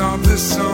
of the sun.